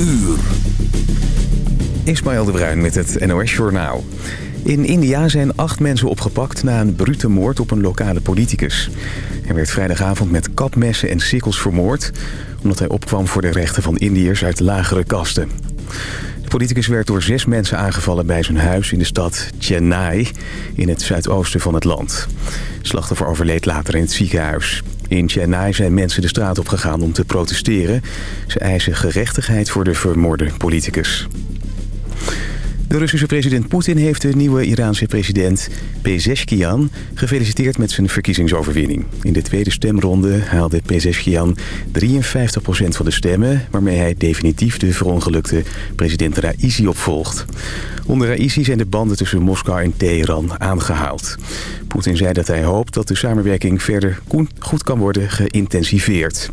uur. Ismaël de Bruin met het NOS Journaal. In India zijn acht mensen opgepakt na een brute moord op een lokale politicus. Hij werd vrijdagavond met kapmessen en sikkels vermoord... omdat hij opkwam voor de rechten van Indiërs uit lagere kasten. De politicus werd door zes mensen aangevallen bij zijn huis in de stad Chennai... in het zuidoosten van het land. Slachtoffer overleed later in het ziekenhuis. In Chennai zijn mensen de straat op gegaan om te protesteren. Ze eisen gerechtigheid voor de vermoorde politicus. De Russische president Poetin heeft de nieuwe Iraanse president Pezeshkian gefeliciteerd met zijn verkiezingsoverwinning. In de tweede stemronde haalde Pezeshkian 53% van de stemmen... waarmee hij definitief de verongelukte president Raisi opvolgt. Onder Raisi zijn de banden tussen Moskou en Teheran aangehaald. Poetin zei dat hij hoopt dat de samenwerking verder goed kan worden geïntensiveerd.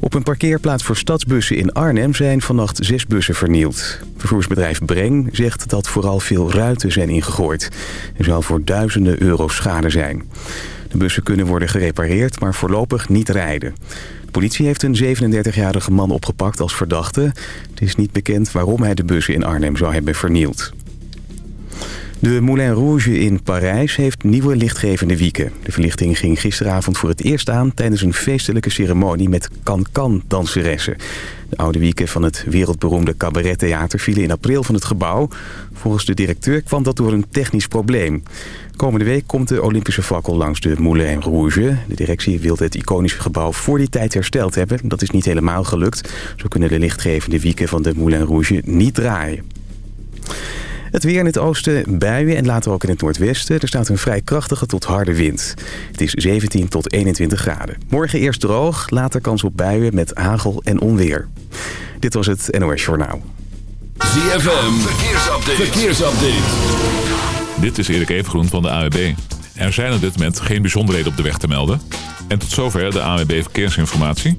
Op een parkeerplaats voor stadsbussen in Arnhem zijn vannacht zes bussen vernield. Vervoersbedrijf Breng zegt dat vooral veel ruiten zijn ingegooid. Er zal voor duizenden euro schade zijn. De bussen kunnen worden gerepareerd, maar voorlopig niet rijden. De politie heeft een 37-jarige man opgepakt als verdachte. Het is niet bekend waarom hij de bussen in Arnhem zou hebben vernield. De Moulin Rouge in Parijs heeft nieuwe lichtgevende wieken. De verlichting ging gisteravond voor het eerst aan... tijdens een feestelijke ceremonie met can-can-danseressen. De oude wieken van het wereldberoemde cabarettheater vielen in april van het gebouw. Volgens de directeur kwam dat door een technisch probleem. Komende week komt de Olympische fakkel langs de Moulin Rouge. De directie wilde het iconische gebouw voor die tijd hersteld hebben. Dat is niet helemaal gelukt. Zo kunnen de lichtgevende wieken van de Moulin Rouge niet draaien. Het weer in het oosten, buien en later ook in het noordwesten. Er staat een vrij krachtige tot harde wind. Het is 17 tot 21 graden. Morgen eerst droog, later kans op buien met hagel en onweer. Dit was het NOS Journaal. ZFM, verkeersupdate. verkeersupdate. Dit is Erik Evengroen van de AWB. Er zijn op dit moment geen bijzonderheden op de weg te melden. En tot zover de AWB Verkeersinformatie.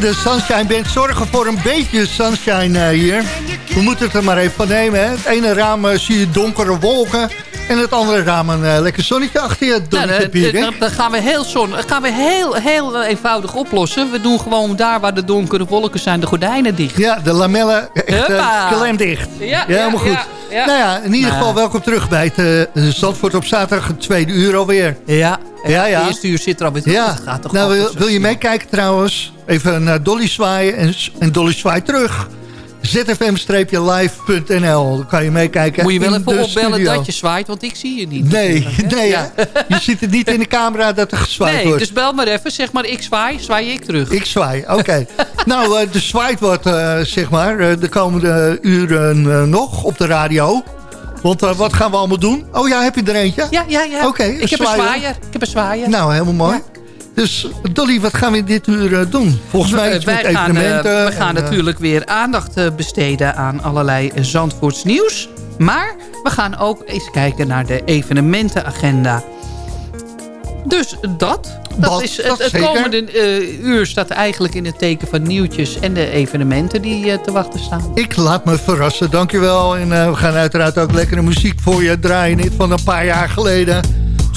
De Sunshine Band zorgen voor een beetje sunshine hier. We moeten het er maar even van nemen. Hè? Het ene raam zie je donkere wolken... En het andere raam een uh, lekker zonnetje achter je. Nou, dan, dan, gaan we heel, zon, gaan we heel, heel eenvoudig oplossen. We doen gewoon daar waar de donkere wolken zijn de gordijnen dicht. Ja, de lamellen echt uh, klem dicht. Ja, helemaal goed. Ja, nou ja, in ieder nou geval welkom terug bij het uh, Zandvoort op zaterdag, het tweede uur alweer. Ja, ja, ja. Het eerste uur zit er alweer ja. Het gaat toch nou, wil, wil je meekijken trouwens? Even naar Dolly zwaaien en, en Dolly zwaait terug zfm-live.nl. Dan kan je meekijken Moet je wel even opbellen dat je zwaait, want ik zie je niet. Nee, nee je ziet het niet in de camera dat er gezwaaid nee, wordt. dus bel maar even, zeg maar ik zwaai, zwaai ik terug. Ik zwaai, oké. nou, uh, de zwaait wordt, uh, zeg maar, uh, de komende uren nog op de radio. Want wat gaan we allemaal doen? Oh ja, heb je er eentje? Ja, ja, ja. Oké, ik heb een zwaaier. Ik heb een zwaaier. Nou, helemaal mooi. Dus Dolly, wat gaan we dit uur uh, doen? Volgens mij iets met evenementen. Gaan, we gaan en, natuurlijk weer aandacht besteden aan allerlei Zandvoorts nieuws. Maar we gaan ook eens kijken naar de evenementenagenda. Dus dat. Dat, is het, het komende uh, uur staat eigenlijk in het teken van nieuwtjes en de evenementen die uh, te wachten staan. Ik laat me verrassen, dankjewel. En uh, we gaan uiteraard ook lekkere muziek voor je draaien. Van een paar jaar geleden.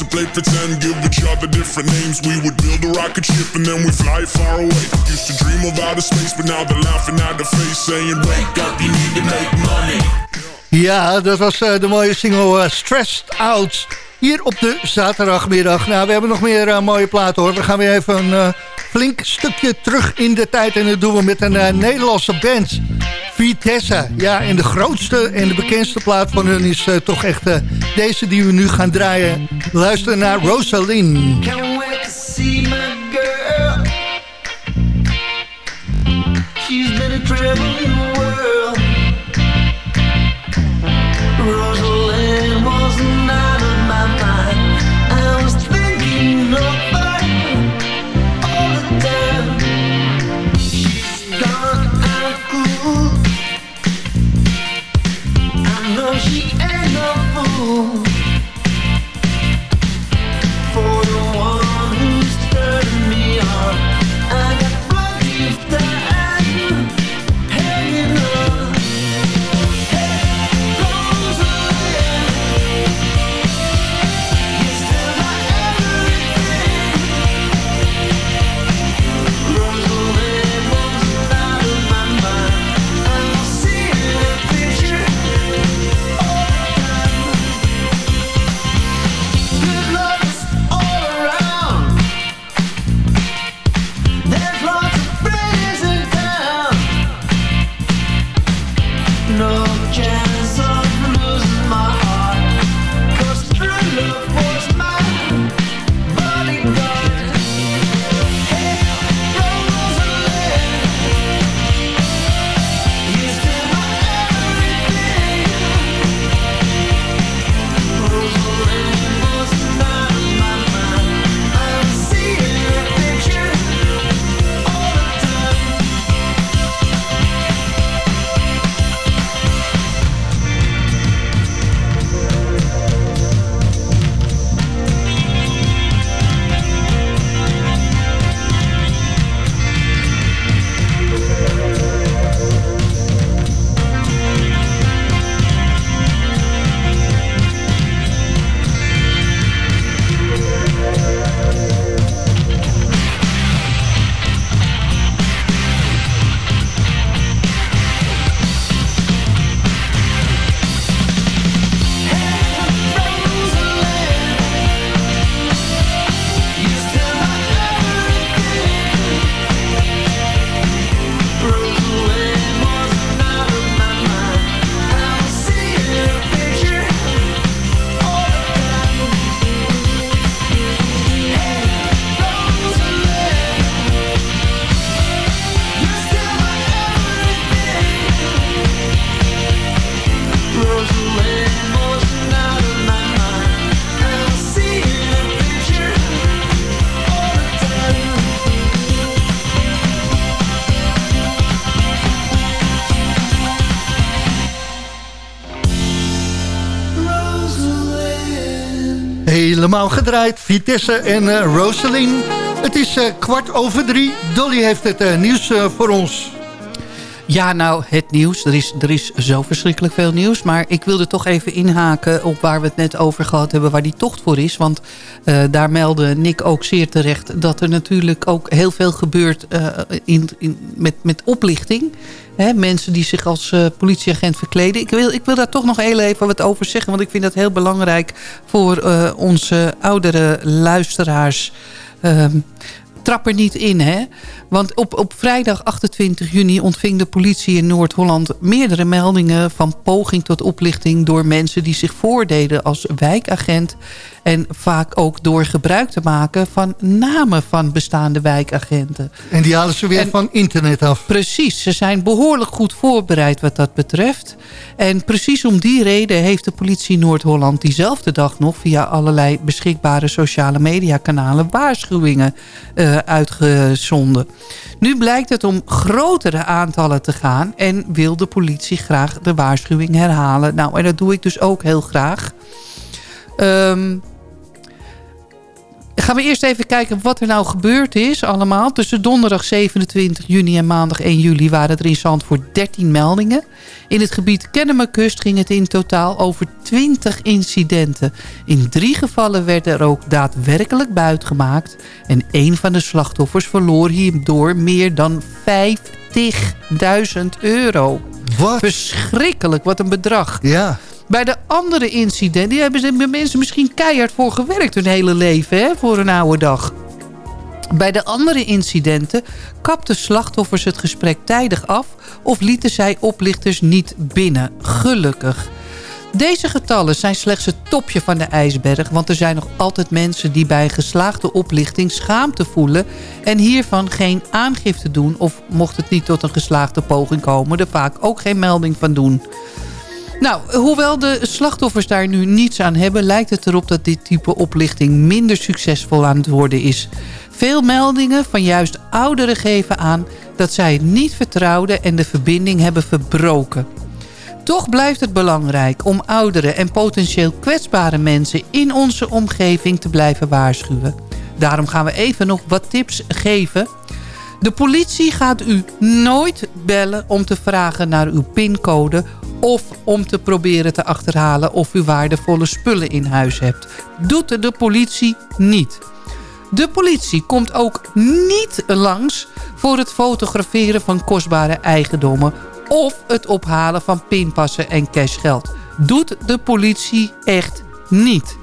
To play pretend, give each other different names. We would build a rocket ship and then we fly far away. Used to dream of outer space, but now they're laughing at the face, saying, Wake up, you need to make money. Ja, dat was uh, de mooie single uh, Stressed Out. Hier op de zaterdagmiddag. Nou, we hebben nog meer uh, mooie platen hoor. We gaan weer even een flink stukje terug in de tijd. En dat doen we met een Nederlandse band. Vitesse. Ja, en de grootste en de bekendste plaat van hun is toch echt deze die we nu gaan draaien. Luister naar to see my girl. Helemaal gedraaid. Vitesse en Rosalind. Het is eh, kwart over drie. Dolly heeft het eh, nieuws voor ons. Ja, nou, het nieuws. Er is, er is zo verschrikkelijk veel nieuws. Maar ik wilde toch even inhaken op waar we het net over gehad hebben... waar die tocht voor is. Want eh, daar meldde Nick ook zeer terecht... dat er natuurlijk ook heel veel gebeurt eh, in, in, met, met oplichting. Hè, mensen die zich als eh, politieagent verkleden. Ik wil, ik wil daar toch nog heel even wat over zeggen... want ik vind dat heel belangrijk voor onze oudere luisteraars... Ehm, trap er niet in, hè? Want op, op vrijdag 28 juni ontving de politie in Noord-Holland... meerdere meldingen van poging tot oplichting... door mensen die zich voordeden als wijkagent... en vaak ook door gebruik te maken van namen van bestaande wijkagenten. En die halen ze weer En- van internet af. Precies, ze zijn behoorlijk goed voorbereid wat dat betreft. En precies om die reden heeft de politie Noord-Holland diezelfde dag nog... via allerlei beschikbare sociale mediakanalen waarschuwingen eh, uitgezonden. Nu blijkt het om grotere aantallen te gaan... en wil de politie graag de waarschuwing herhalen. Nou, en dat doe ik dus ook heel graag. Ehm Gaan we eerst even kijken wat er nou gebeurd is allemaal. Tussen donderdag 27 juni en maandag 1 juli waren er in Zandvoort 13 meldingen. In het gebied Kennemerkust ging het in totaal over 20 incidenten. In drie gevallen werd er ook daadwerkelijk buit gemaakt. En een van de slachtoffers verloor hierdoor meer dan 50.000 euro. Wat? Verschrikkelijk, wat een bedrag. Ja. Bij de andere incidenten die hebben mensen misschien keihard voor gewerkt hun hele leven, hè, voor een oude dag. Bij de andere incidenten kapten slachtoffers het gesprek tijdig af... of lieten zij oplichters niet binnen. Gelukkig. Deze getallen zijn slechts het topje van de ijsberg... want er zijn nog altijd mensen die bij geslaagde oplichting schaamte voelen... en hiervan geen aangifte doen... of mocht het niet tot een geslaagde poging komen... er vaak ook geen melding van doen. Nou, hoewel de slachtoffers daar nu niets aan hebben... lijkt het erop dat dit type oplichting minder succesvol aan het worden is. Veel meldingen van juist ouderen geven aan... dat zij het niet vertrouwden en de verbinding hebben verbroken. Toch blijft het belangrijk om oudere en potentieel kwetsbare mensen... in onze omgeving te blijven waarschuwen. Daarom gaan we even nog wat tips geven... De politie gaat u nooit bellen om te vragen naar uw pincode... of om te proberen te achterhalen of u waardevolle spullen in huis hebt. Doet de politie niet. De politie komt ook niet langs voor het fotograferen van kostbare eigendommen... of het ophalen van pinpassen en cashgeld. Doet de politie echt niet.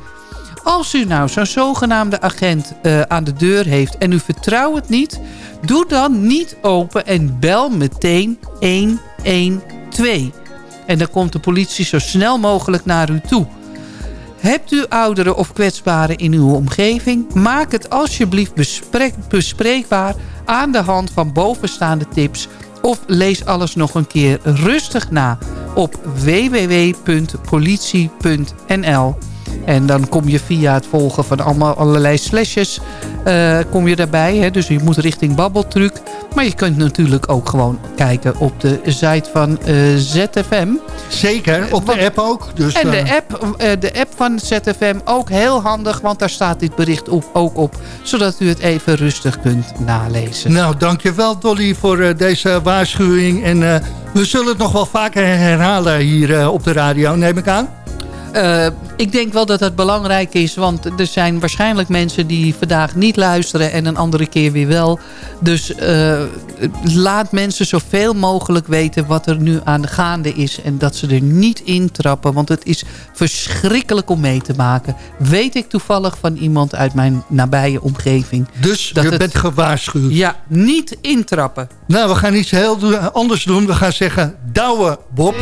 Als u nou zo'n zogenaamde agent uh, aan de deur heeft en u vertrouwt het niet... doe dan niet open en bel meteen 112. En dan komt de politie zo snel mogelijk naar u toe. Hebt u ouderen of kwetsbaren in uw omgeving? Maak het alsjeblieft bespreekbaar aan de hand van bovenstaande tips... of lees alles nog een keer rustig na op www.politie.nl. En dan kom je via het volgen van allemaal, allerlei slashes uh, kom je daarbij. Hè? Dus je moet richting Babbeltruc. Maar je kunt natuurlijk ook gewoon kijken op de site van uh, ZFM. Zeker, op de app ook. Dus, en de uh... app, de app van ZFM ook heel handig. Want daar staat dit bericht op, ook op. Zodat u het even rustig kunt nalezen. Nou, dankjewel Dolly voor deze waarschuwing. En we zullen het nog wel vaker herhalen hier op de radio, neem ik aan. Uh, ik denk wel dat het belangrijk is, want er zijn waarschijnlijk mensen die vandaag niet luisteren en een andere keer weer wel. Dus uh, laat mensen zoveel mogelijk weten wat er nu aan de gaande is en dat ze er niet intrappen, want het is verschrikkelijk om mee te maken. Weet ik toevallig van iemand uit mijn nabije omgeving. Dus dat je het, bent gewaarschuwd. Ja, niet intrappen. Nou, we gaan iets heel anders doen. We gaan zeggen, douwen Bob.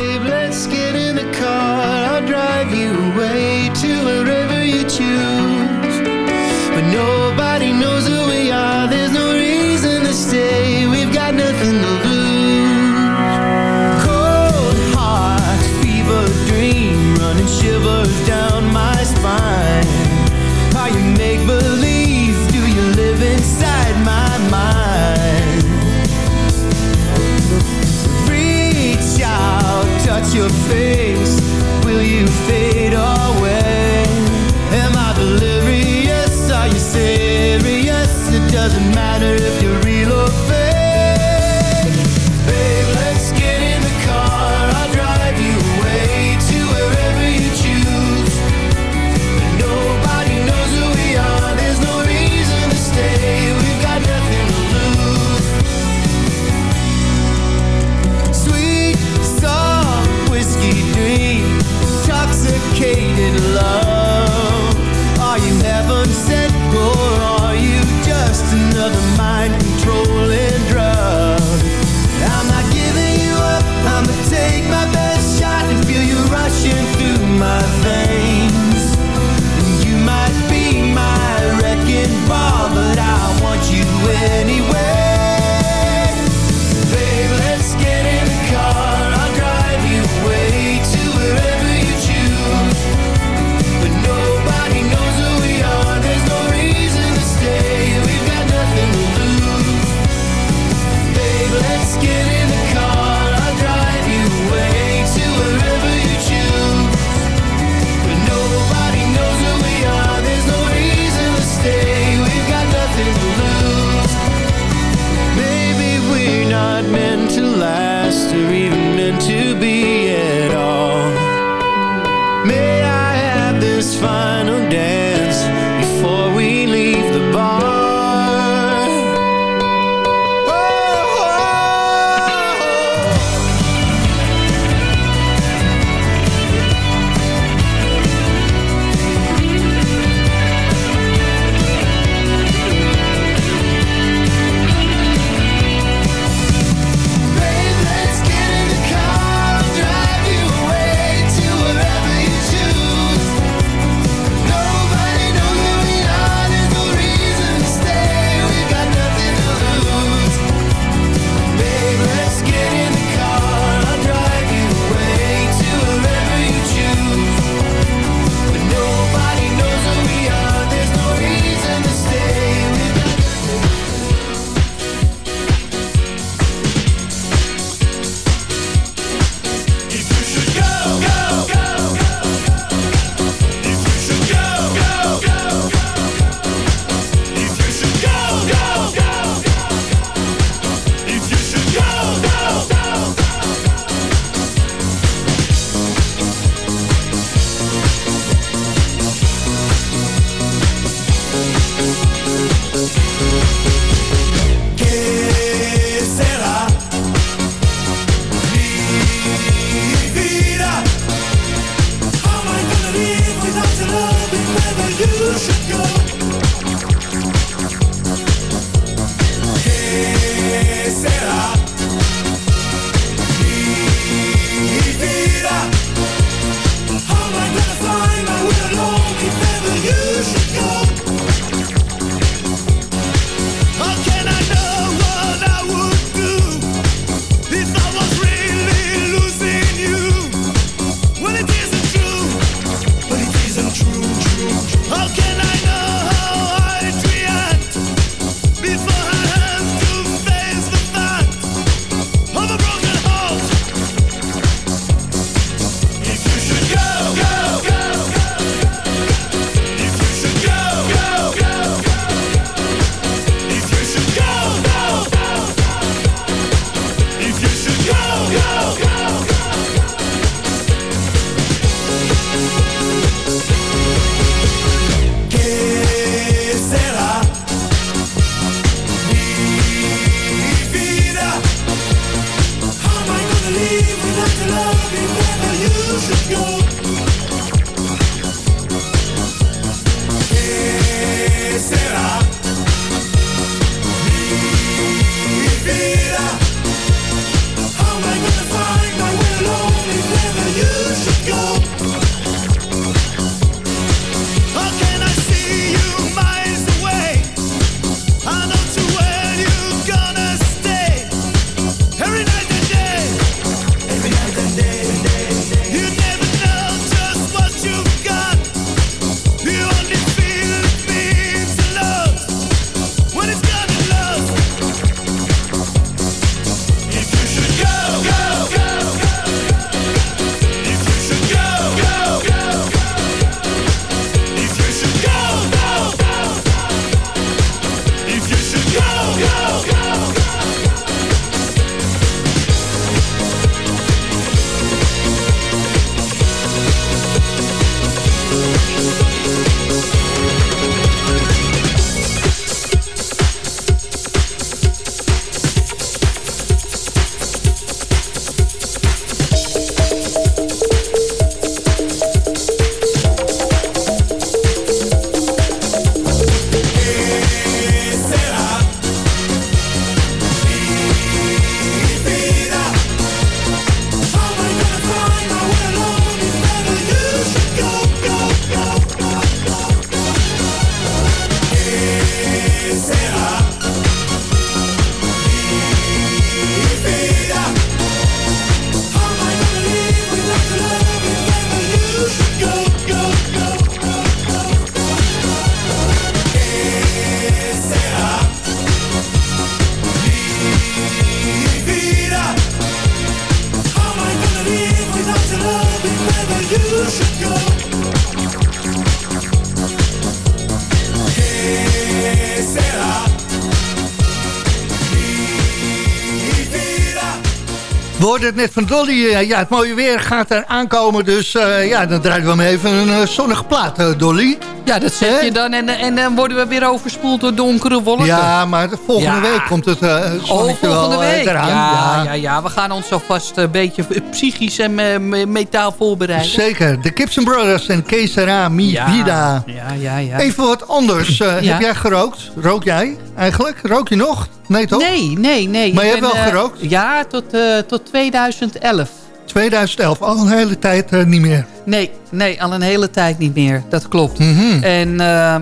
We hoorden het net van Dolly. eh, ja, het mooie weer gaat er aankomen. Dus eh, ja, dan draaien we hem even een uh, zonnige plaat, uh, Dolly. Ja, dat zet je dan. En, en dan worden we weer overspoeld door donkere wolken. Ja, maar de volgende Ja. week komt het uh, Oh, volgende wel week. eraan. Ja, ja. Ja, we gaan ons alvast een beetje psychisch en me- me- metaal voorbereiden. Zeker. De Gibson Brothers en Kesera Mi ja. Vida. Ja, ja, ja. Even wat anders. Uh. Heb jij gerookt? Rook jij eigenlijk? Rook je nog? Nee, toch? Nee, nee, nee. Maar je hebt wel eh, gerookt? Ja, tot, eh, tot 2011. 2011, al een hele tijd uh, niet meer. Nee, nee, al een hele tijd niet meer. Dat klopt. Mm -hmm. En uh,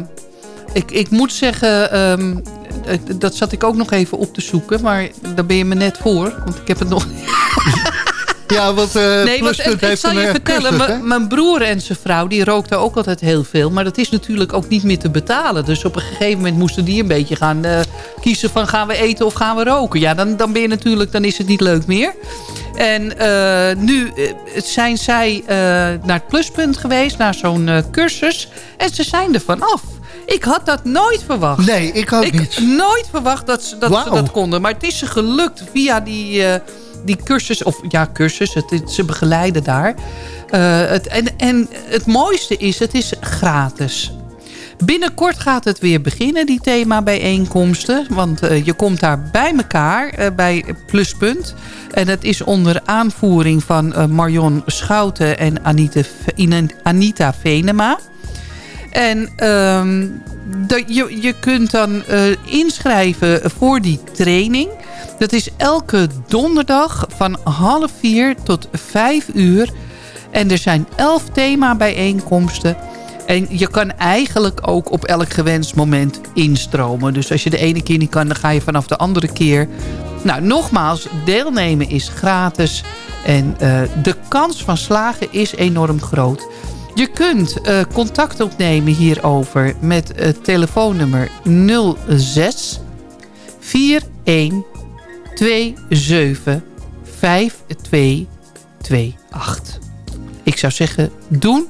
ik, ik moet zeggen, um, dat zat ik ook nog even op te zoeken. Maar daar ben je me net voor. Want ik heb het nog... Ja, wat uh, nee, want, ik, ik zal je vertellen, mijn broer en zijn vrouw... die rookten ook altijd heel veel. Maar dat is natuurlijk ook niet meer te betalen. Dus op een gegeven moment moesten die een beetje gaan uh, kiezen... van gaan we eten of gaan we roken. Ja, dan, dan ben je natuurlijk, dan is het niet leuk meer. En uh, nu zijn zij naar het pluspunt geweest... naar zo'n cursus. En ze zijn er vanaf. Ik had dat nooit verwacht. Nee, ik ook ik niet. nooit verwacht dat, ze dat, wow. ze dat konden. Maar het is ze gelukt via die, die cursus. Of ja, cursus. Het, het, ze begeleiden daar. Het, en, en het mooiste is, het is gratis. Binnenkort gaat het weer beginnen, die thema-bijeenkomsten. Want uh, je komt daar bij elkaar, uh, bij Pluspunt. En het is onder aanvoering van uh, Marion Schouten en Anita, Anita Venema. En de, je, je kunt dan inschrijven voor die training. Dat is elke donderdag van half vier tot vijf uur. En er zijn elf thema-bijeenkomsten. En je kan eigenlijk ook op elk gewenst moment instromen. Dus als je de ene keer niet kan, dan ga je vanaf de andere keer. Nou, nogmaals, deelnemen is gratis. En uh, de kans van slagen is enorm groot. Je kunt uh, contact opnemen hierover met het telefoonnummer 06 41 27 5228. Ik zou zeggen, doen,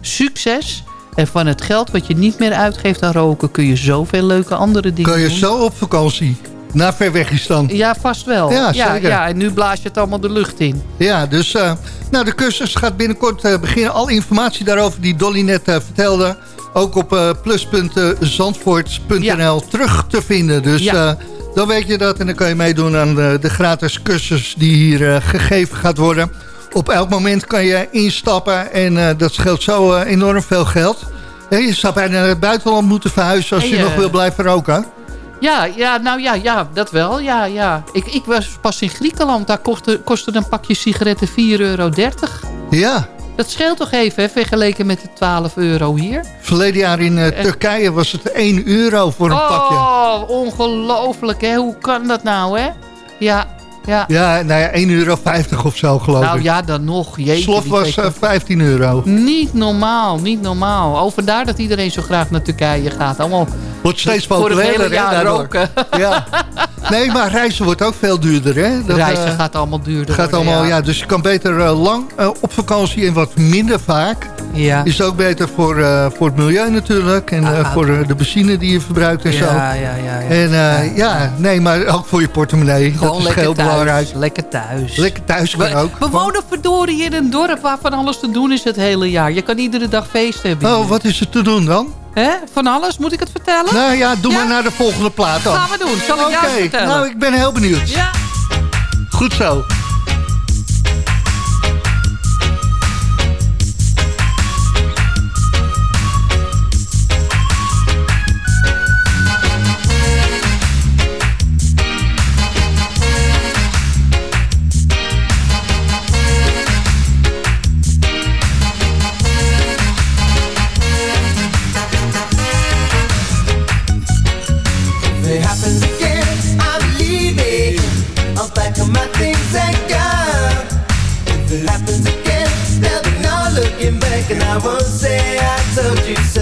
succes. En van het geld wat je niet meer uitgeeft aan roken... kun je zoveel leuke andere dingen Kun je doen. zo op vakantie? Naar Verwegistan. Ja, vast wel. Ja, ja, zeker. ja, en nu blaas je het allemaal de lucht in. Ja, dus uh, nou, de cursus gaat binnenkort uh, beginnen. Al informatie daarover die Dolly net uh, vertelde... ook op plus.zandvoort.nl ja. terug te vinden. Dus ja. dan weet je dat en dan kan je meedoen aan de, de gratis cursus... die hier gegeven gaat worden. Op elk moment kan je instappen en dat scheelt zo enorm veel geld. je zou bijna naar het buitenland moeten verhuizen... als En je, nog wil blijven roken. Ja, ja, nou ja, ja, dat wel. Ja, ja. Ik, ik was pas in Griekenland. Daar kostte, kostte een pakje sigaretten 4,30 euro. Ja, Dat scheelt toch even, hè, vergeleken met de 12 euro hier. verleden jaar in uh, Turkije was het 1 euro voor een pakje. oh, ongelooflijk, hè. Hoe kan dat nou, hè? Ja, ja. Ja, nou ja, 1,50 euro of zo geloof Nou ik. ja, dan nog. Jeetje, Slof was weet eh, dat. 15 euro. Niet normaal, niet normaal. Over daar dat iedereen zo graag naar Turkije gaat. Allemaal Wordt steeds populairder, hè. Ja. Nee, maar reizen wordt ook veel duurder, hè? Dat, Reizen eh, gaat allemaal duurder gaat worden, allemaal, ja. Dus je kan beter eh, lang eh, op vakantie en wat minder vaak. Ja. Is ook beter voor, voor het milieu natuurlijk. En voor de benzine die je verbruikt en zo. Ja, ja, ja. ja. En eh, ja, nee, maar ook voor je portemonnee. Gewoon dat is lekker heel thuis. belangrijk. Lekker thuis. Lekker thuis kan We, ook. we wonen verdorie in een dorp waar van alles te doen is het hele jaar. Je kan iedere dag feest hebben. Oh, wat is er te doen dan? Hè? Van alles, moet ik het vertellen? Nou ja, doe Ja? maar naar de volgende plaat dan. Gaan we doen. Zal ik jou vertellen? nou ik ben heel benieuwd. Ja. Goed zo.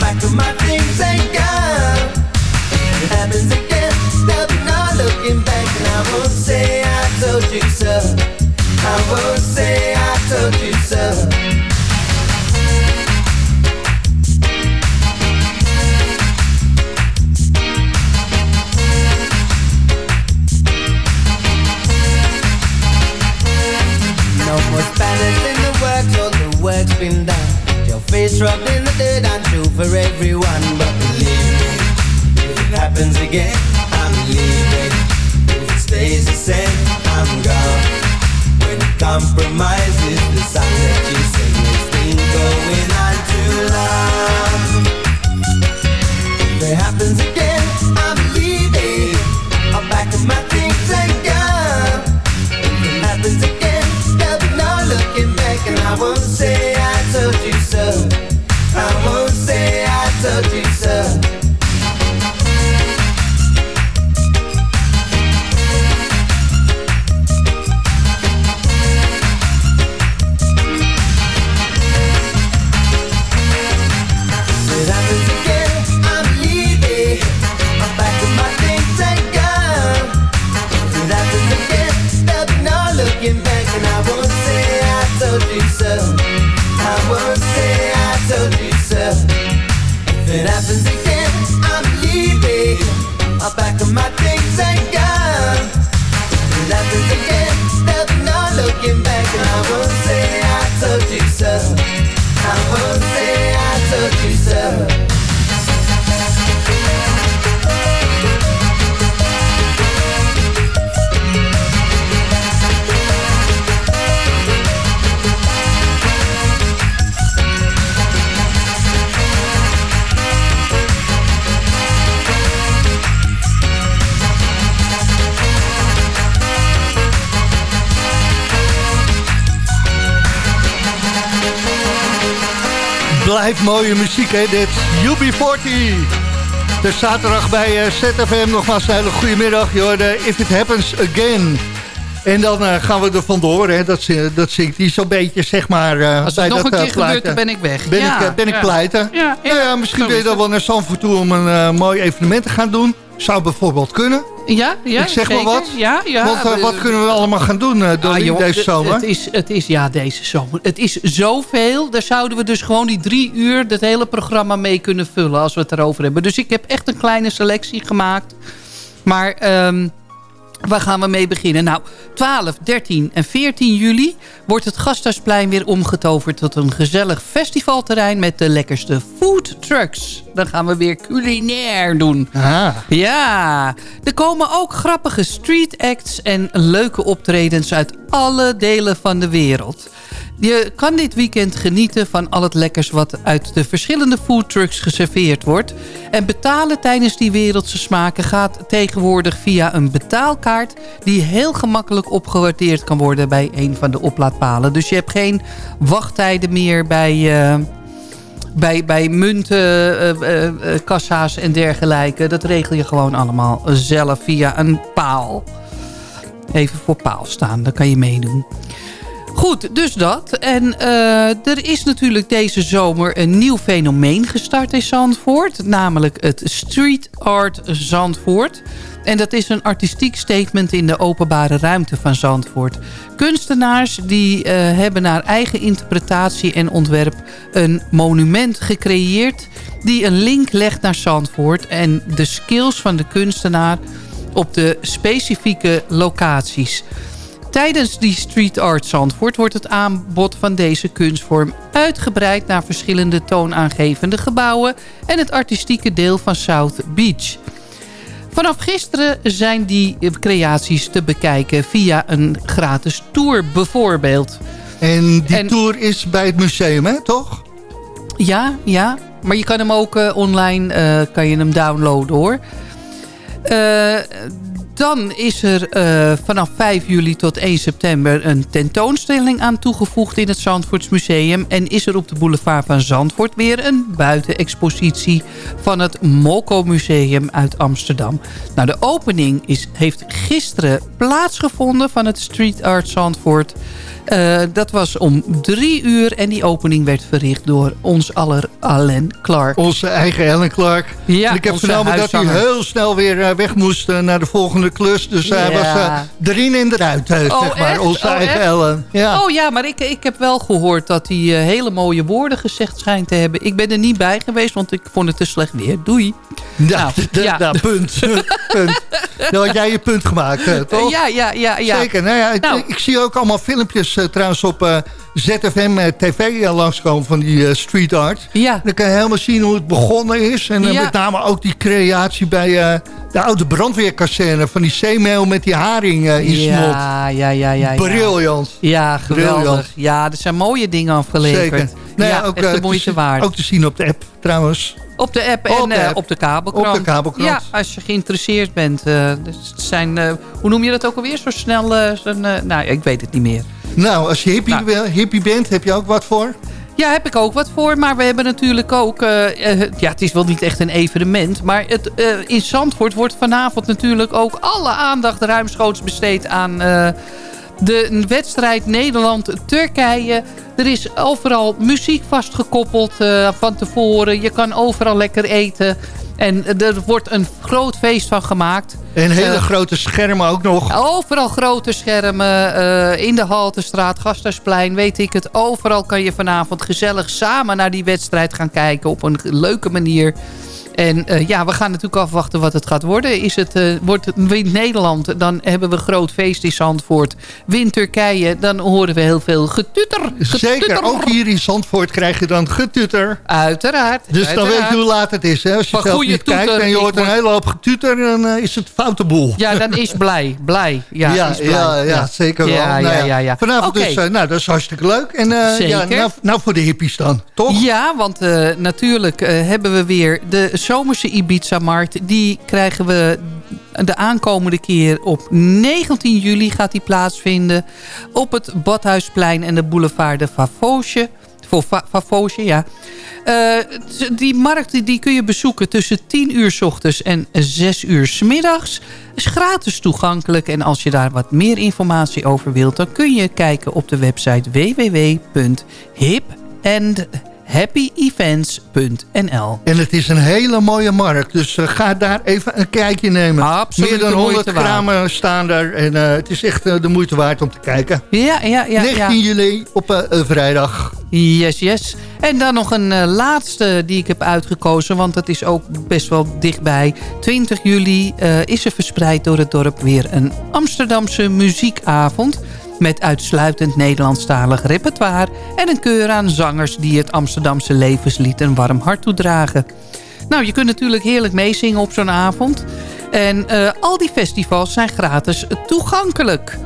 back of my things ain't gone. It happens again, stepping not looking back, and I won't say I told you so. I won't say I told you so. No more spatters in the works. All the work's been done Face rubbed in the dirt, I'm true for everyone. But believe me, if it happens again, I'm leaving. If it stays the same, I'm gone. When compromise is the song that you sing, it's been going on too long. Mooie muziek, hè, dit. UB40. De zaterdag bij eh, ZFM. Nogmaals een hele goede middag. Je If It Happens Again. En dan eh, gaan we er vandoor, hè. Dat, dat zingt hij zo'n beetje, zeg maar... eh, Als het nog dat, een keer gebeurt, dan ben ik weg. Ben, Ja, ik, ben ik ja. pleiten? Ja, nou ja, misschien wil je dan wel naar Zandvoort toe om een mooi evenement te gaan doen. Zou bijvoorbeeld kunnen. Ja, ja, ik zeg maar zeker. wat. Ja, ja. Want eh, wat kunnen we allemaal gaan doen, eh, Dolly, Ah, joh, deze zomer? Het is, het is, ja, deze zomer. Het is zoveel. Daar zouden we dus gewoon die drie uur... het hele programma mee kunnen vullen als we het erover hebben. Dus ik heb echt een kleine selectie gemaakt. Maar ehm, waar gaan we mee beginnen? Nou, 12, 13 en 14 juli wordt het Gasthuisplein weer omgetoverd... tot een gezellig festivalterrein met de lekkerste food trucks. Dan gaan we weer culinair doen. Ah. Ja, er komen ook grappige street acts en leuke optredens uit alle delen van de wereld. Je kan dit weekend genieten van al het lekkers wat uit de verschillende foodtrucks geserveerd wordt. En betalen tijdens die wereldse smaken gaat tegenwoordig via een betaalkaart... die heel gemakkelijk opgewaardeerd kan worden bij een van de oplaadpalen. Dus je hebt geen wachttijden meer bij... eh, bij, bij munten, eh, eh, en dergelijke. Dat regel je gewoon allemaal zelf via een paal. Even voor paal staan, dan kan je meedoen. Goed, dus dat. En eh, er is natuurlijk deze zomer een nieuw fenomeen gestart in Zandvoort. Namelijk het Street Art Zandvoort. En dat is een artistiek statement in de openbare ruimte van Zandvoort. Kunstenaars die eh, hebben naar eigen interpretatie en ontwerp een monument gecreëerd... die een link legt naar Zandvoort en de skills van de kunstenaar op de specifieke locaties. Tijdens die Street Art Zandvoort wordt het aanbod van deze kunstvorm uitgebreid naar verschillende toonaangevende gebouwen en het artistieke deel van South Beach. Vanaf gisteren zijn die creaties te bekijken via een gratis tour bijvoorbeeld. En die En- tour is bij het museum, hè, toch? Ja, ja. Maar je kan hem ook eh, online eh, kan je hem downloaden hoor. Eh, dan is er eh, vanaf 5 juli tot 1 september een tentoonstelling aan toegevoegd in het Zandvoortsmuseum. En is er op de boulevard van Zandvoort weer een buitenexpositie van het Molko Museum uit Amsterdam. Nou, de opening is, heeft gisteren plaatsgevonden van het Street Art Zandvoort. Eh, dat was om drie uur en die opening werd verricht door ons aller Alain Clark. Onze eigen Ellen Clark. Ja, en ik heb vernomen dat hij heel snel weer eh, weg moest eh, naar de volgende klus. Dus hij Ja. was eh, erin en eruit, Oh, zeg maar. echt? Onze Oh, eigen? Ellen. Ja. Oh ja, maar ik, ik heb wel gehoord dat hij hele mooie woorden gezegd schijnt te hebben. Ik ben er niet bij geweest, want ik vond het te slecht weer. Doei. Ja, Nou, d- ja. nou, punt. punt. Nou had jij je punt gemaakt, toch? ja, ja, ja, ja. Zeker. Nou ja, ik, Nou. ik zie ook allemaal filmpjes trouwens op eh, ZFM eh, TV eh, langskomen van die eh, street art. Ja, Dan kan je helemaal zien hoe het begonnen is. En eh, Ja. met name ook die creatie bij eh, de oude brandweerkazerne... van die zeemeel met die haring eh, in zijn mond. ja, ja, ja, ja. ja. Briljant. Ja, geweldig. Briljant. Ja, er zijn mooie dingen afgeleverd. Zeker. Nou ja, ook, echt eh, de te moeite zien- waard. Ook te zien op de app trouwens. Op de app en Op de eh, app. op de kabelkrant. Op de kabelkrant. Ja, als je geïnteresseerd bent. eh, dus zijn, hoe noem je dat ook alweer? Zo snel, eh, nou, ik weet het niet meer. Nou, als je hippie, Nou. hippie bent, heb je ook wat voor? Ja, heb ik ook wat voor. Maar we hebben natuurlijk ook... ja, het is wel niet echt een evenement. Maar het, in Zandvoort wordt vanavond natuurlijk ook alle aandacht ruimschoots besteed aan... de wedstrijd Nederland-Turkije. Er is overal muziek vastgekoppeld eh, van tevoren. Je kan overal lekker eten. En er wordt een groot feest van gemaakt. En hele Eh, grote schermen ook nog. Overal grote schermen, eh, in de Haltestraat, Gasthuisplein, weet ik het. Overal kan je vanavond gezellig samen naar die wedstrijd gaan kijken op een leuke manier. En eh, ja, we gaan natuurlijk afwachten wat het gaat worden. Is het, eh, wordt het, wint Nederland, dan hebben we groot feest in Zandvoort. Wint Turkije, dan horen we heel veel getutter. Zeker, getutter. ook hier in Zandvoort krijg je dan getutter. Uiteraard. Dus dan weet je hoe laat het is. Hè? Als je Van zelf niet kijkt en je hoort een hele hoop getuter... dan eh, is het foute boel. Ja, dan is blij. Blij. Ja, ja, blij. ja, ja, zeker wel. Ja, Nou ja. Vanavond Oké. dus, nou, dat is hartstikke leuk. En nou, nou voor de hippies dan, toch? Ja, want natuurlijk hebben we weer de zomerse Ibiza-markt. Die krijgen we de aankomende keer op 19 juli gaat die plaatsvinden. Op het Badhuisplein en de boulevard de Favosje. Voor Favosje, ja. Eh, die markt die, kun je bezoeken tussen 10 uur s ochtends en 6 uur s middags. Is gratis toegankelijk. En als je daar wat meer informatie over wilt... dan kun je kijken op de website www.hipandhappyevents.nl En het is een hele mooie markt. Dus eh, ga daar even een kijkje nemen. Absoluut Meer dan de 100 moeite waard. kramen staan daar. En eh, het is echt eh, de moeite waard om te kijken. Ja, ja, ja. 19 ja. juli op vrijdag. Yes, yes. En dan nog een laatste die ik heb uitgekozen. Want dat is ook best wel dichtbij. 20 juli is er verspreid door het dorp weer een Amsterdamse muziekavond. Met uitsluitend Nederlandstalig repertoire. En een keur aan zangers die het Amsterdamse levenslied een warm hart toedragen. Nou, je kunt natuurlijk heerlijk meezingen op zo'n avond. En eh, al die festivals zijn gratis toegankelijk.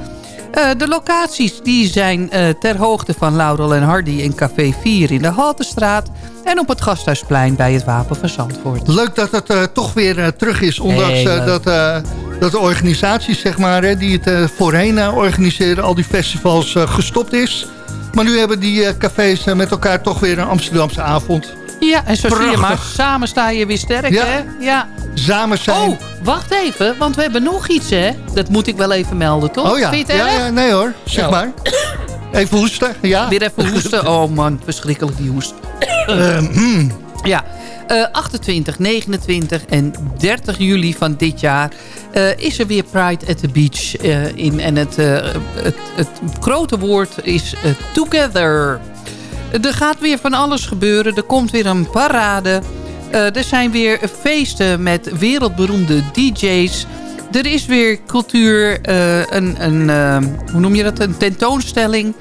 Eh, de locaties die zijn eh, ter hoogte van Laurel en Hardy in Café 4 in de Haltestraat... en op het Gasthuisplein bij het Wapen van Zandvoort. Leuk dat het eh, toch weer terug is. Ondanks dat, eh, dat de organisaties zeg maar, hè, die het eh, voorheen eh, organiseren... al die festivals eh, gestopt is. Maar nu hebben die cafés met elkaar toch weer een Amsterdamse avond. Ja, en zo zie je maar, Prachtig. samen sta je weer sterk, Ja. hè? Ja. Samen zijn... Oh, wacht even, want we hebben nog iets, hè? Dat moet ik wel even melden, toch? Oh ja. Vind je het ja, erg? ja, nee hoor, zeg Ja. maar. Even hoesten, ja. Weer even hoesten. Oh man, verschrikkelijk die hoest. Ehm, hmm. Ja, eh, 28, 29 en 30 juli van dit jaar eh, is er weer Pride at the Beach. eh, in, en het, eh, het, het grote woord is Together. Er gaat weer van alles gebeuren. Er komt weer een parade. Er zijn weer feesten met wereldberoemde DJ's. Er is weer cultuur, een, een, hoe noem je dat, een tentoonstelling.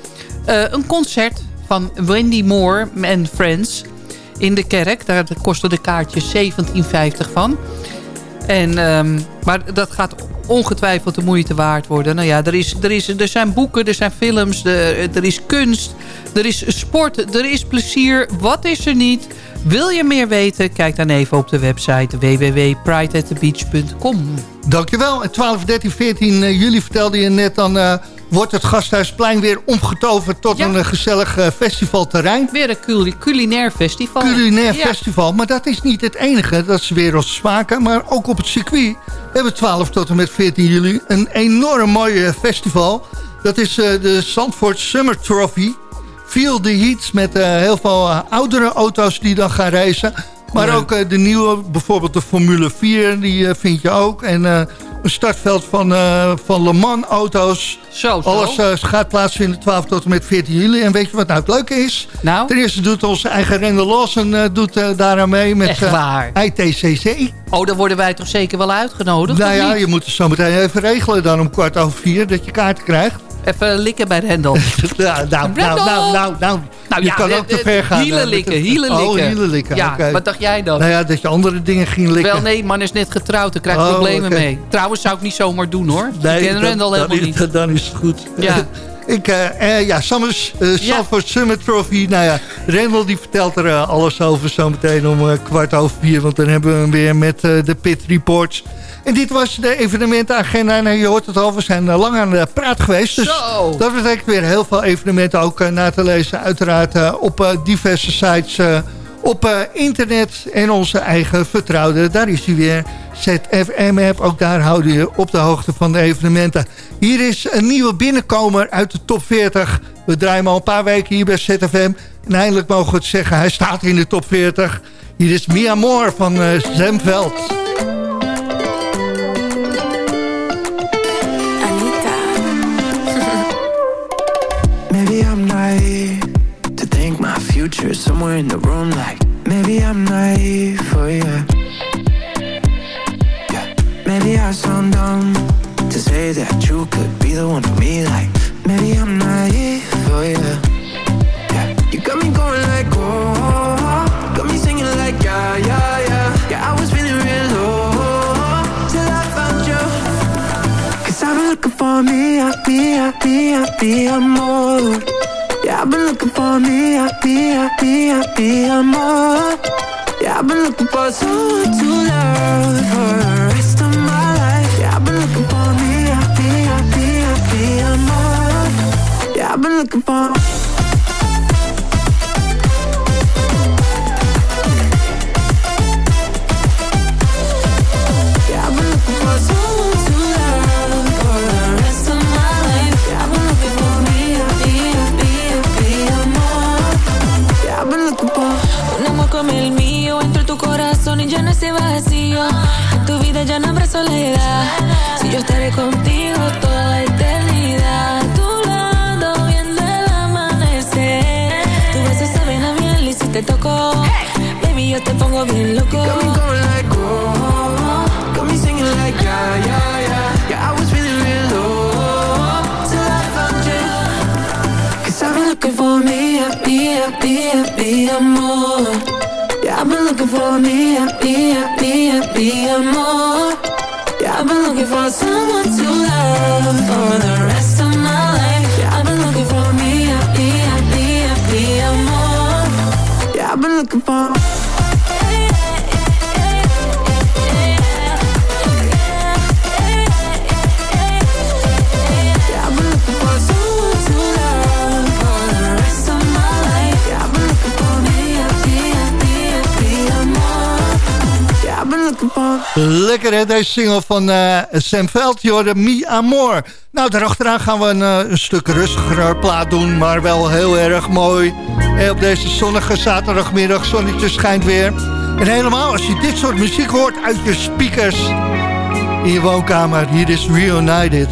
Een concert van Wendy Moore en Friends in de kerk. Daar kostte de kaartjes 17,50 van. En, ehm, maar dat gaat ongetwijfeld de moeite waard worden. Nou ja, er, is, er, is, er zijn boeken, er zijn films, er, er is kunst, er is sport, er is plezier. Wat is er niet? Wil je meer weten? Kijk dan even op de website www.prideatthebeach.com. Dankjewel. En 12, 13, 14 eh, juli vertelde je net... dan eh, wordt het Gasthuisplein weer omgetoverd... tot Ja. een eh, gezellig eh, festivalterrein. Weer een culi- culinair festival. Culinair Ja. festival. Maar dat is niet het enige. Dat is Werelds Smaken. Maar ook op het circuit hebben we 12 tot en met 14 juli... een enorm mooi eh, festival. Dat is eh, de Zandvoort Summer Trophy. Feel the Heat met heel veel oudere auto's die dan gaan racen. Maar ook de nieuwe, bijvoorbeeld de Formule 4, die vind je ook. En een startveld van, eh, van Le Mans auto's. Zo, zo. Alles eh, gaat plaatsvinden 12 tot en met 14 juli. En weet je wat nou het leuke is? nou, Ten eerste doet onze eigen Randall Lawson eh, doet, daaraan mee met. ITCC. Oh, dan worden wij toch zeker wel uitgenodigd, Nou ja, niet? je moet het zo meteen even regelen dan om kwart over vier dat je kaarten krijgt. Even likken bij Rendel. nou, nou, nou, Randall! nou, nou, nou. Nou je ja, kan eh, ook te eh, ver gaan. hielen met likken, hielen Oh, likken. hielen likken, Ja, wat dacht jij dan? Nou ja, dat je andere dingen ging likken. Wel nee, man is net getrouwd, daar krijg je Oh, problemen mee. Trouwens zou ik niet zomaar doen hoor. Nee, ik ken dat- Rendel helemaal is- niet. Dan is het goed. Ja. Ik, eh, ja, Summers, Ja. Salford Summit Trophy. Nou ja, Rendel die vertelt er alles over zometeen om kwart over vier. Want dan hebben we hem weer met de Pit Reports. En dit was de evenementenagenda. En je hoort het al, we zijn eh, lang aan de praat geweest. Dus Zo. dat betekent weer heel veel evenementen ook eh, na te lezen. Uiteraard eh, op diverse sites op internet. En onze eigen vertrouwde, daar is hij weer. ZFM-app, ook daar houden je op de hoogte van de evenementen. Hier is een nieuwe binnenkomer uit de top 40. We draaien al een paar weken hier bij ZFM. En eindelijk mogen we het zeggen, hij staat in de top 40. Hier is Mia Moore van Zemveld. Future somewhere in the room. Like maybe I'm naive for you. Yeah. Maybe I sound dumb to say that you could be the one for me. Like maybe I'm naive for you. Yeah. You got me going like oh, got me singing like yeah yeah yeah. Yeah, I was feeling real low till I found you. Cause I've been looking for me, I be, I be, I be, I'm more. Yeah, I've been looking for me, be, I be, I'm more. Yeah, I've been looking for someone to love for the rest of my life. Yeah, I've been looking for me, be, I be, I'm more. Yeah, I've been looking for. Ya no. Si yo estaré contigo toda la eternidad. A tu lado viendo el amanecer. Tu beso saben a miel y si te toco, baby yo te pongo bien loco. Got me going like oh, got me singing like yeah yeah yeah. Yeah, I was feeling real low till I found you. Cause I've been looking for me, I be, I be, I be, amor. Been looking for me, be, I be, amor. Yeah, I've been looking for someone to love for the rest of my life. Yeah, I've been looking for me, be, I be, amor. Yeah, I've been looking for. Lekker hè, deze single van eh, Sam Veld, Jordan Mi Amor. Nou, daarachteraan gaan we een, eh, een stuk rustiger plaat doen, maar wel heel erg mooi. En op deze zonnige zaterdagmiddag, zonnetje schijnt weer. En helemaal als je dit soort muziek hoort uit je speakers in je woonkamer. Hier is Reunited.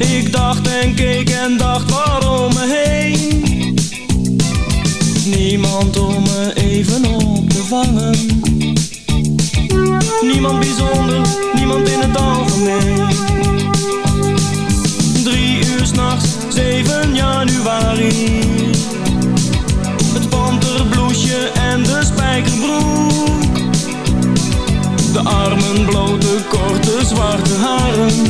Ik dacht en keek en dacht waarom me heen. Niemand om me even op te vangen. Niemand bijzonder, niemand in het algemeen. Drie uur s'nachts, 7 januari. Het panterbloesje en de spijkerbroek. De armen blote, korte, zwarte haren.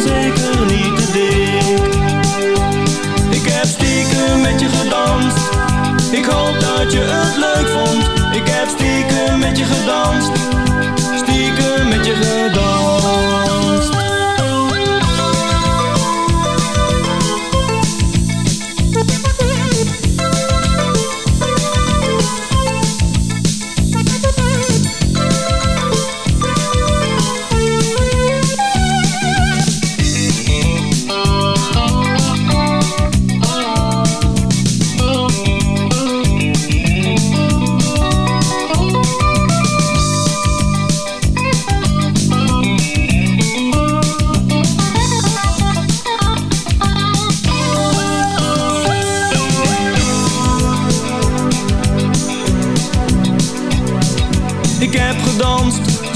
zeker niet te dik. Ik heb stiekem met je gedanst. Ik hoop dat je het leuk vond. Ik heb stiekem met je gedanst. Stiekem met je gedanst.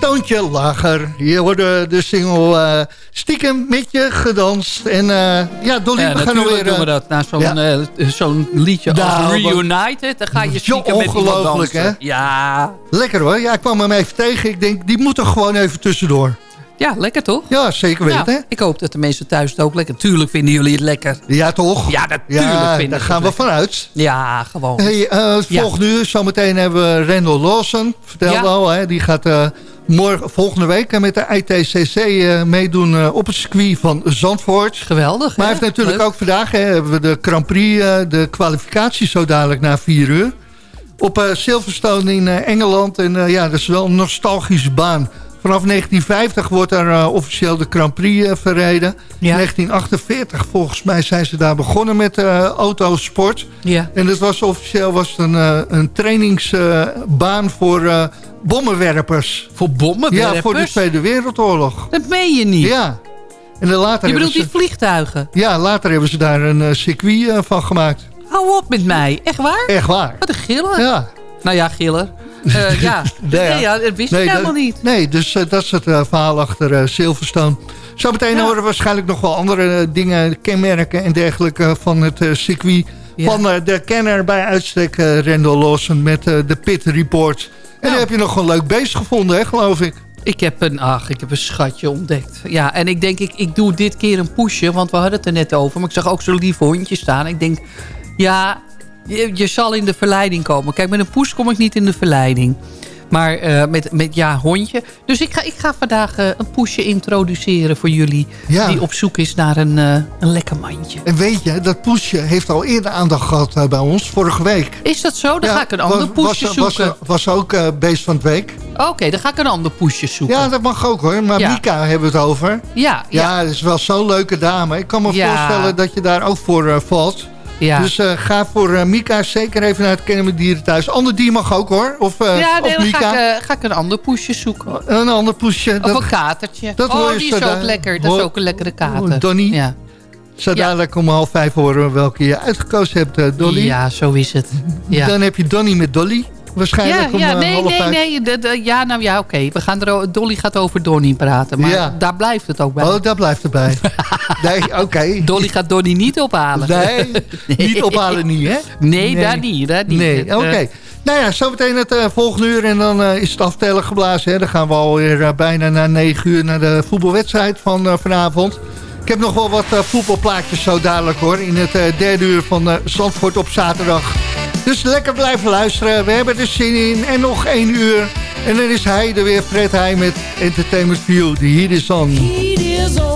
Toontje Lager. Hier hoorde de single eh, Stiekem met je gedanst. En eh, ja, Dolly, Ja, we gaan alweer... doen we dat. Na zo'n ja. eh, zo'n liedje als Nou, Reunited, dan ga je stiekem met ongelooflijk, hè? Ja. Lekker hoor. Ja, ik kwam hem even tegen. Ik denk, die moet er gewoon even tussendoor. ja, lekker toch? Ja, zeker weten. Ja, ik hoop dat de mensen thuis het ook lekker... Tuurlijk vinden jullie het lekker. Ja, toch? Ja, natuurlijk Ja, vinden daar gaan we lekker. vanuit. Ja, gewoon. Hey, Ja. volgende uur, zometeen hebben we Randall Lawson. Vertelde al, hè, die gaat morgen, volgende week met de ITCC eh, meedoen eh, op het circuit van Zandvoort. Geweldig, Maar hij heeft natuurlijk Leuk. ook vandaag hè, hebben we de Grand Prix, eh, de kwalificatie zo dadelijk na vier uur. Op Silverstone in Engeland. En ja, dat is wel een nostalgische baan. Vanaf 1950 wordt er eh, officieel de Grand Prix verreden. In 1948 volgens mij zijn ze daar begonnen met autosport. Ja. En dat was officieel was een, een trainingsbaan voor bommenwerpers. Voor bommenwerpers? Ja, voor de Tweede Wereldoorlog. Dat meen je niet. Ja. En dan later Je bedoelt die vliegtuigen? Ja, later hebben ze daar een eh, circuit eh, van gemaakt. Hou op met mij. Echt waar? Echt waar. Wat een giller. Ja. Nou ja, giller. Eh, ja. Nee, nee, ja, dat wist ik helemaal niet. Nee, dus dat is het verhaal achter Silverstone. Zometeen Ja. horen we waarschijnlijk nog wel andere dingen, kenmerken en dergelijke van het circuit. Ja. Van eh, de kenner bij uitstek eh Randall Lawson met eh, de Pit Report. En dan heb je nog een leuk beest gevonden, hè, geloof ik. Ik heb een, ach, ik heb een schatje ontdekt. Ja, en ik denk, ik, ik doe dit keer een poesje, want we hadden het er net over. Maar ik zag ook zo'n lief hondje staan. Ik denk, ja, je, je zal in de verleiding komen. Kijk, met een poes kom ik niet in de verleiding. Maar eh, met, met ja, hondje. Dus ik ga, ik ga vandaag eh, een poesje introduceren voor jullie. Ja. Die op zoek is naar een, eh, een lekker mandje. En weet je, dat poesje heeft al eerder aandacht gehad eh, bij ons, vorige week. Is dat zo? Dan Ja, ga ik een ander poesje zoeken. Was, was ook beest van het week. Oké, dan ga ik een ander poesje zoeken. Ja, dat mag ook hoor. Maar Ja. Mika hebben we het over. ja, ja. Ja, dat is wel zo'n leuke dame. Ik kan me voorstellen dat je daar ook voor valt. Ja. Dus eh, ga voor eh, Mika zeker even naar het Kennen Dieren thuis. Ander dier mag ook hoor. Of, eh, ja, nee, of Mika. ga ik, ga ik een ander poesje zoeken. Een ander poesje. Of Dat een katertje. dat hoor oh, je die zo is ook lekker. Dat is ook een lekkere kater. Donnie? Ja. zou ja. dadelijk om half vijf horen welke je uitgekozen hebt, Dolly. ja, zo is het. Ja, Dan heb je Donnie met Dolly. Waarschijnlijk ja, eh, nee, half nee, vijf. nee. de- de- ja, nou ja, oké. We gaan er Dolly gaat over Donnie praten. Maar Ja. daar blijft het ook bij. Oh, dat blijft erbij. nee, oké. Dolly gaat Donnie niet ophalen. Nee, niet ophalen niet, hè? Nee, daar niet. Daar niet. Nee, Het, oké. eh, nou ja, zometeen het eh, volgende uur en dan eh, is het aftellen geblazen. Hè. Dan gaan we alweer uh, bijna na 9 uur naar de voetbalwedstrijd van vanavond. Ik heb nog wel wat voetbalplaatjes zo dadelijk hoor. In het derde uur van Zandvoort op zaterdag. Dus lekker blijven luisteren. We hebben er zin in. En nog één uur. En dan is hij er weer, Fred Heij met Entertainment View. The Heat is. On